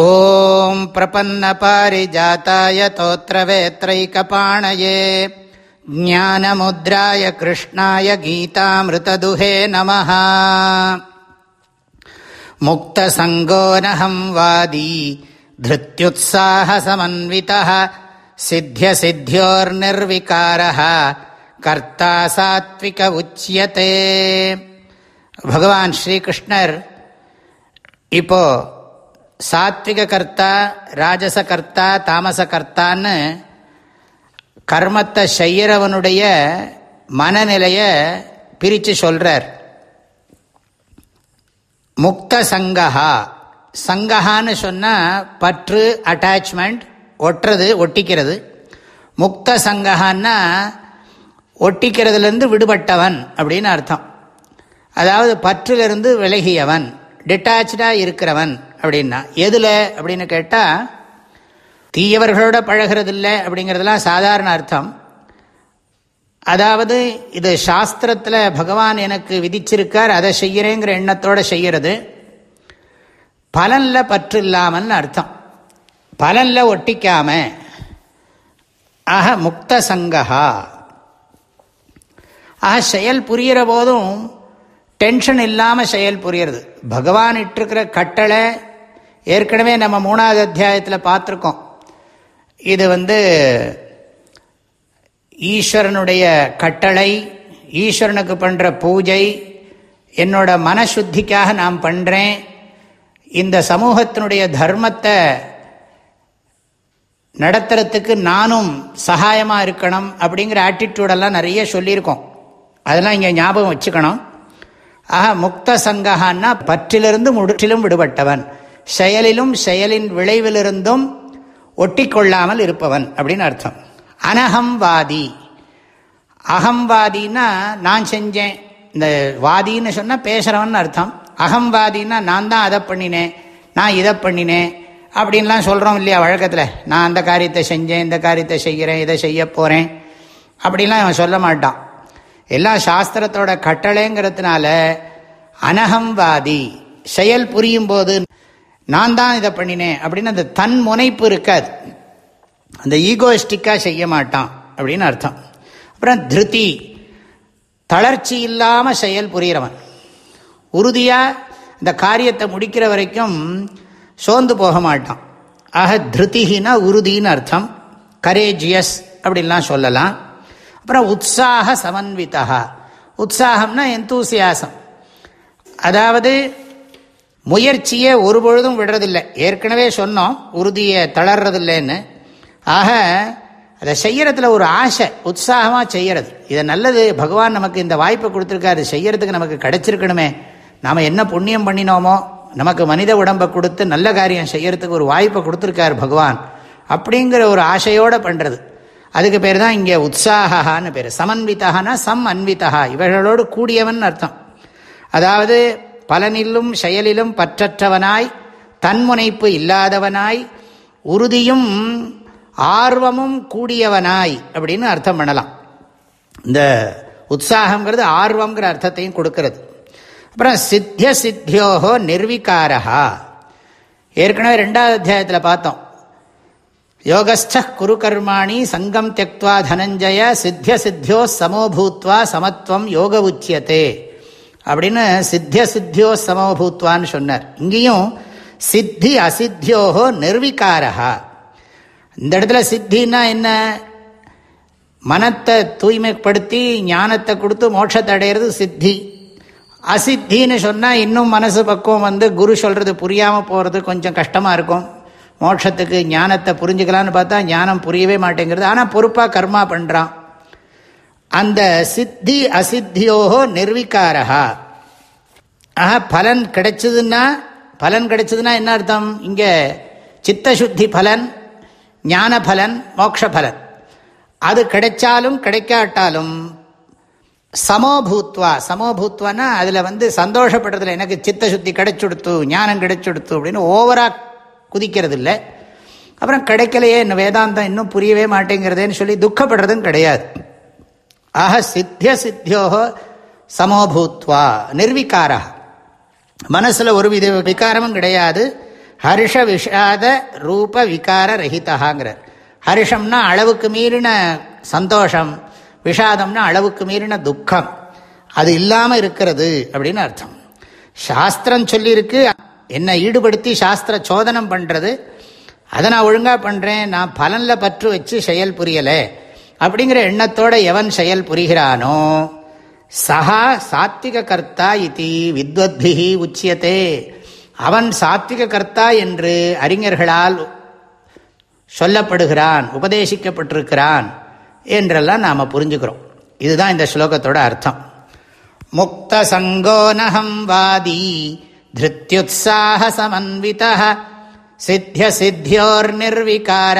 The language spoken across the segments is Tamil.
ॐ प्रपन्नपारिजाताय तोत्रवेत्रैकपाणये ज्ञानमुद्राय कृष्णाय गीतामृतदुहे नमः मुक्तसङ्गोऽनहं वादी धृत्युत्साहसमन्वितः सिद्ध्यसिद्ध्योर्निर्विकारः कर्ता सात्विक उच्यते பகவான் ஸ்ரீகிருஷ்ணர் இப்போ சாத்விக கர்த்தா ராஜச கர்த்தா தாமச கர்த்தான்னு கர்மத்தை செய்யறவனுடைய மனநிலையை பிரித்து சொல்கிறார் முக்த சங்கஹா சங்கஹான்னு சொன்னால் பற்று அட்டாச்மெண்ட் ஒட்டுறது ஒட்டிக்கிறது. முக்த சங்கஹான்னா ஒட்டிக்கிறதுலேருந்து விடுபட்டவன் அப்படின்னு அர்த்தம். அதாவது பற்றிலிருந்து விலகியவன் டிட்டாச்சாக இருக்கிறவன். அப்படின்னா எதில் அப்படின்னு கேட்டால் தீயவர்களோட பழகிறதில்லை அப்படிங்கிறதுலாம் சாதாரண அர்த்தம். அதாவது இது சாஸ்திரத்தில் பகவான் எனக்கு விதிச்சிருக்கார் அதை செய்கிறேங்கிற எண்ணத்தோடு செய்கிறது பலனில் பற்று இல்லாமல்னு அர்த்தம். பலனில் ஒட்டிக்காம ஆக முக்த சங்கஹா. ஆக செயல் புரிகிற போதும் டென்ஷன் இல்லாமல் செயல் புரியறது. பகவான் இட்டிருக்கிற கட்டளை ஏற்கனவே நம்ம மூணாவது அத்தியாயத்தில் பார்த்துருக்கோம். இது வந்து ஈஸ்வரனுடைய கட்டளை ஈஸ்வரனுக்கு பண்ணுற பூஜை என்னோட மனசுத்திக்காக நான் பண்ணுறேன் இந்த சமூகத்தினுடைய தர்மத்தை நடத்துறதுக்கு நானும் சகாயமாக இருக்கணும் அப்படிங்கிற ஆட்டிடியூடெல்லாம் நிறைய சொல்லியிருக்கோம். அதெல்லாம் இங்கே ஞாபகம் வச்சுக்கணும். ஆக முக்த சங்கஹான்னா பற்றிலிருந்து முற்றிலும் விடுபட்டவன். செயலிலும் செயலின் விளைவிலிருந்தும் ஒட்டி கொள்ளாமல் இருப்பவன் அப்படின்னு அர்த்தம். அனகம்வாதி அகம்வாதின்னா நான் செஞ்சேன். இந்த வாதின்னு சொன்னால் பேசுகிறவன் அர்த்தம். அகம்வாதின்னா நான் தான் அதை பண்ணினேன். நான் இதை பண்ணினேன். அப்படின்லாம் சொல்கிறோம் இல்லையா வழக்கத்தில். நான் அந்த காரியத்தை செஞ்சேன் இந்த காரியத்தை செய்கிறேன் இதை செய்ய போகிறேன் அப்படின்லாம் அவன் சொல்ல மாட்டான். எல்லாம் சாஸ்திரத்தோட கட்டளைங்கிறதுனால அனகம்வாதி செயல் புரியும் போது நான் தான் இதை பண்ணினேன் அப்படின்னு அந்த தன் முனைப்பு இருக்காது. அந்த ஈகோஸ்டிக்காக செய்ய மாட்டான் அப்படின்னு அர்த்தம். அப்புறம் திருதி தளர்ச்சி இல்லாமல் செயல் புரிகிறவன் உறுதியாக இந்த காரியத்தை முடிக்கிற வரைக்கும் சோர்ந்து போக மாட்டான். ஆக திருத்திகினா உறுதின்னு அர்த்தம். கரேஜியஸ் அப்படின்லாம் சொல்லலாம். அப்புறம் உற்சாக சமன்விதா உற்சாகம்னா எந்தூசியாசம் அதாவது முயற்சியை ஒரு பொழுதும் விடுறதில்லை. ஏற்கனவே சொன்னோம் உறுதியை தளர்றதில்லைன்னு. ஆக அதை செய்யறதுல ஒரு ஆசை உற்சாகமாக செய்யறது. இதை நல்லது பகவான் நமக்கு இந்த வாய்ப்பை கொடுத்துருக்காரு செய்யறதுக்கு நமக்கு கிடைச்சிருக்கணுமே. நாம் என்ன புண்ணியம் பண்ணினோமோ நமக்கு மனித உடம்பை கொடுத்து நல்ல காரியம் செய்யறதுக்கு ஒரு வாய்ப்பை கொடுத்துருக்காரு பகவான். அப்படிங்கிற ஒரு ஆசையோடு பண்ணுறது அதுக்கு பேர் தான் இங்கே உற்சாகான்னு பேர். சமன்விதகானா சம் அன்விதா இவர்களோடு கூடியவன் அர்த்தம். அதாவது பலனிலும் செயலிலும் பற்றற்றவனாய் தன்முனைப்பு இல்லாதவனாய் உறுதியும் ஆர்வமும் கூடியவனாய் அப்படின்னு அர்த்தம் பண்ணலாம். இந்த உற்சாகங்கிறது ஆர்வங்கிற அர்த்தத்தையும் கொடுக்கறது. அப்புறம் சித்திய சித்தியோகோ நிர்வீகாரா ஏற்கனவே ரெண்டாவது அத்தியாயத்தில் பார்த்தோம். யோகஸ்ட குரு கர்மாணி சங்கம் தியக்துவா தனஞ்சய சித்திய சித்தியோ சமோபூத்வா சமத்துவம் யோக உச்சியத்தே அப்படின்னு சித்திய சித்தியோ சமபூத்வான்னு சொன்னார். இங்கேயும் சித்தி அசித்தியோகோ நிர்வீக்காரா இந்த இடத்துல சித்தின்னா என்ன? மனத்தை தூய்மைப்படுத்தி ஞானத்தை கொடுத்து மோட்சத்தை அடையிறது சித்தி. அசித்தின்னு சொன்னால் இன்னும் மனசு பக்குவம் வந்து குரு சொல்கிறது புரியாமல் போகிறது கொஞ்சம் கஷ்டமாக இருக்கும். மோட்சத்துக்கு ஞானத்தை புரிஞ்சுக்கலான்னு பார்த்தா ஞானம் புரியவே மாட்டேங்கிறது. ஆனால் பொறுப்பாக கர்மா பண்ணுறான் அந்த சித்தி அசித்தியோகோ நிர்வீக்காரா ஆஹா பலன் கிடைச்சதுன்னா பலன் கிடைச்சதுன்னா என்ன அர்த்தம்? இங்கே சித்தசுத்தி பலன் ஞான பலன் மோக்ஷ பலன். அது கிடைச்சாலும் கிடைக்காட்டாலும் சமோபூத்வா சமோபூத்வானா அதில் வந்து சந்தோஷப்படுறதுல எனக்கு சித்தசுத்தி கிடைச்சுடுத்து ஞானம் கிடைச்சுடுத்து அப்படின்னு ஓவராக குதிக்கிறது இல்லை அப்புறம் கிடைக்கலையே இன்னும் வேதாந்தம் இன்னும் புரியவே மாட்டேங்கிறதேன்னு சொல்லி துக்கப்படுறதும் கிடையாது. ஆக சித்திய சித்தியோகோ சமோபூத்வா நிர்விகாரா மனசில் ஒரு வித விகாரமும் கிடையாது. ஹர்ஷ விஷாத ரூப விகார ரஹிதகாங்கிறார் ஹர்ஷம்னா அளவுக்கு மீறின சந்தோஷம் விஷாதம்னா அளவுக்கு மீறின துக்கம். அது இல்லாமல் இருக்கிறது அப்படின்னு அர்த்தம். சாஸ்திரம் சொல்லியிருக்கு என்னை ஈடுபடுத்தி சாஸ்திர சோதனம் பண்ணுறது அதை நான் ஒழுங்காக பண்ணுறேன் நான் பலனில் பற்று வச்சு செயல் புரியலை. அப்படிங்கிற எண்ணத்தோட எவன் செயல் புரிகிறானோ சஹா சாத்திக கர்த்தா இது வித்வத்பிகி உச்சியத்தே அவன் சாத்திக கர்த்தா என்று அறிஞர்களால் சொல்லப்படுகிறான் உபதேசிக்கப்பட்டிருக்கிறான் என்றெல்லாம் நாம் புரிஞ்சுக்கிறோம். இதுதான் இந்த ஸ்லோகத்தோட அர்த்தம். முக்த சங்கோனகம் வாதி திருத்யுத்சாக சமன்வித சித்திய சித்தியோர் நிர்விகார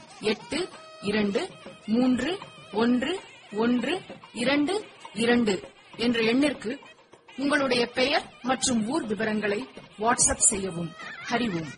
எட்டு இரண்டு மூன்று ஒன்று ஒன்று இரண்டு இரண்டு என்ற எண்ணிற்கு உங்களுடைய பெயர் மற்றும் ஊர் விவரங்களை வாட்ஸ்அப் செய்யவும் ஹரிவோம்